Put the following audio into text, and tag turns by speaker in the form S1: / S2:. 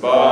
S1: Bye.